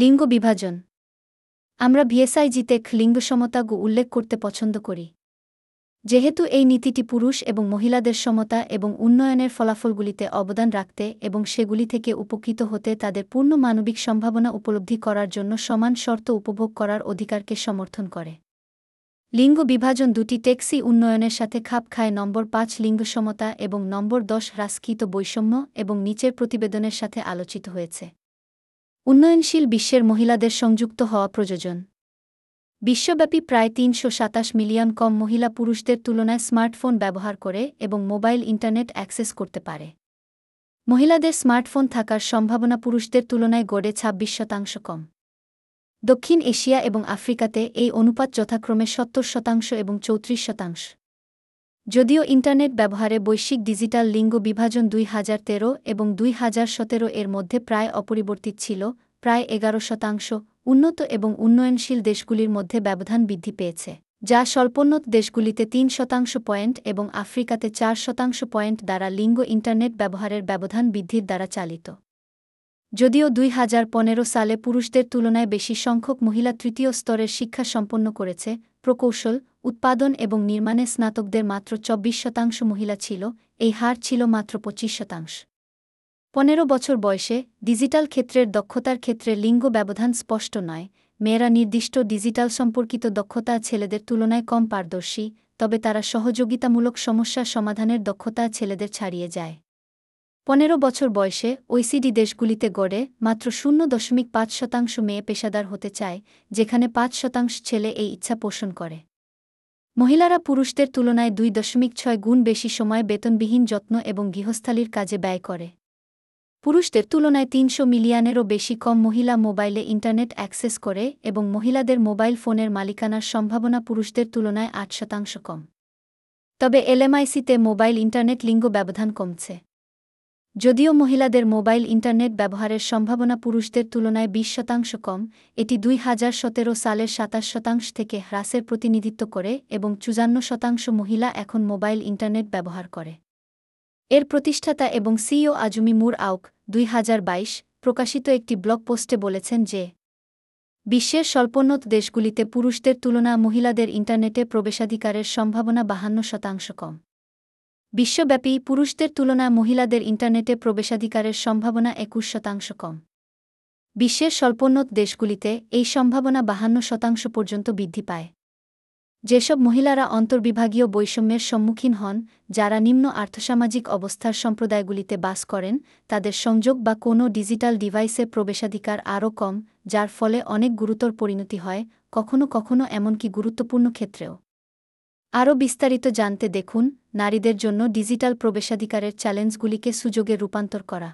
লিঙ্গ বিভাজন। আমরা ভিএসআইজিতে লিঙ্গ সমতা গু উল্লেখ করতে পছন্দ করি। যেহেতু এই নীতিটি পুরুষ এবং মহিলাদের সমতা এবং উন্নয়নের ফলাফলগুলিতে অবদান রাখতে এবং সেগুলি থেকে উপকৃত হতে তাদের পূর্ণ মানবিক সম্ভাবনা উপলব্ধি করার জন্য সমান শর্ত উপভোগ করার অধিকারকে সমর্থন করে। লিঙ্গ বিভাজন দুটি ট্যাক্সি উন্নয়নের সাথে খাপ খায় নম্বর পাঁচ লিঙ্গ সমতা এবং নম্বর দশ হ্রাসকৃত বৈষম্য এবং নিচের প্রতিবেদনের সাথে আলোচিত হয়েছে। উন্নয়নশীল বিশ্বের মহিলাদের সংযুক্ত হওয়া প্রয়োজন। বিশ্বব্যাপী প্রায় তিনশো সাতাশ মিলিয়ন কম মহিলা পুরুষদের তুলনায় স্মার্টফোন ব্যবহার করে এবং মোবাইল ইন্টারনেট অ্যাক্সেস করতে পারে। মহিলাদের স্মার্টফোন থাকার সম্ভাবনা পুরুষদের তুলনায় গড়ে ছাব্বিশ শতাংশ কম। দক্ষিণ এশিয়া এবং আফ্রিকাতে এই অনুপাত যথাক্রমে সত্তর শতাংশ এবং চৌত্রিশ শতাংশ। যদিও ইন্টারনেট ব্যবহারে বৈশ্বিক ডিজিটাল লিঙ্গ বিভাজন দুই হাজার তেরো এবং দুই হাজার সতেরো এর মধ্যে প্রায় অপরিবর্তিত ছিল, প্রায় এগারো শতাংশ উন্নত এবং উন্নয়নশীল দেশগুলির মধ্যে ব্যবধান বৃদ্ধি পেয়েছে, যা স্বল্পোন্নত দেশগুলিতে তিন শতাংশ পয়েন্ট এবং আফ্রিকাতে চার শতাংশ পয়েন্ট দ্বারা লিঙ্গ ইন্টারনেট ব্যবহারের ব্যবধান বৃদ্ধির দ্বারা চালিত। যদিও দুই হাজার পনেরো সালে পুরুষদের তুলনায় বেশি সংখ্যক মহিলা তৃতীয় স্তরের শিক্ষা সম্পন্ন করেছে, প্রকৌশল, উৎপাদন এবং নির্মাণে স্নাতকদের মাত্র চব্বিশ শতাংশ মহিলা ছিল, এই হার ছিল মাত্র পঁচিশ শতাংশ। পনেরো বছর বয়সে ডিজিটাল ক্ষেত্রের দক্ষতার ক্ষেত্রে লিঙ্গ ব্যবধান স্পষ্ট নয়, মেয়েরা নির্দিষ্ট ডিজিটাল সম্পর্কিত দক্ষতা ছেলেদের তুলনায় কম পারদর্শী, তবে তারা সহযোগিতামূলক সমস্যা সমাধানের দক্ষতা ছেলেদের ছাড়িয়ে যায়। পনেরো বছর বয়সে ওইসিডি দেশগুলিতে গড়ে মাত্র শূন্য দশমিক পাঁচ শতাংশ মেয়ে পেশাদার হতে চায়, যেখানে পাঁচ শতাংশ ছেলে এই ইচ্ছা পোষণ করে। মহিলারা পুরুষদের তুলনায় দুই দশমিক ছয় গুণ বেশি সময় বেতনবিহীন যত্ন এবং গৃহস্থালির কাজে ব্যয় করে। পুরুষদের তুলনায় তিনশো মিলিয়নেরও বেশি কম মহিলা মোবাইলে ইন্টারনেট অ্যাক্সেস করে এবং মহিলাদের মোবাইল ফোনের মালিকানার সম্ভাবনা পুরুষদের তুলনায় আট শতাংশ কম। তবে এলএমআইসিতে মোবাইল ইন্টারনেট লিঙ্গ ব্যবধান কমছে। যদিও মহিলাদের মোবাইল ইন্টারনেট ব্যবহারের সম্ভাবনা পুরুষদের তুলনায় বিশ শতাংশ কম, এটি দুই হাজার সতেরো সালের সাতাশ শতাংশ থেকে হ্রাসের প্রতিনিধিত্ব করে এবং চুজান্ন শতাংশ মহিলা এখন মোবাইল ইন্টারনেট ব্যবহার করে। এর প্রতিষ্ঠাতা এবং সিইও আজুমি মুর আউক দুই হাজার বাইশ প্রকাশিত একটি ব্লগ পোস্টে বলেছেন যে, বিশ্বের স্বল্পোন্নত দেশগুলিতে পুরুষদের তুলনা মহিলাদের ইন্টারনেটে প্রবেশাধিকারের সম্ভাবনা বাহান্ন শতাংশ কম। বিশ্বব্যাপী পুরুষদের তুলনায় মহিলাদের ইন্টারনেটে প্রবেশাধিকারের সম্ভাবনা একুশ শতাংশ কম। বিশ্বের স্বল্পোন্নত দেশগুলিতে এই সম্ভাবনা বাহান্ন শতাংশ পর্যন্ত বৃদ্ধি পায়। যেসব মহিলারা অন্তর্বিভাগীয় বৈষম্যের সম্মুখীন হন, যারা নিম্ন আর্থসামাজিক অবস্থার সম্প্রদায়গুলিতে বাস করেন, তাদের সংযোগ বা কোনো ডিজিটাল ডিভাইসে প্রবেশাধিকার আরও কম, যার ফলে অনেক গুরুতর পরিণতি হয়, কখনো কখনো এমনকি গুরুত্বপূর্ণ ক্ষেত্রেও। আরও বিস্তারিত জানতে দেখুন নারীদের জন্য ডিজিটাল প্রবেশাধিকারের চ্যালেঞ্জগুলিকে সুযোগে রূপান্তর করা।